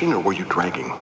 Or were you dragging?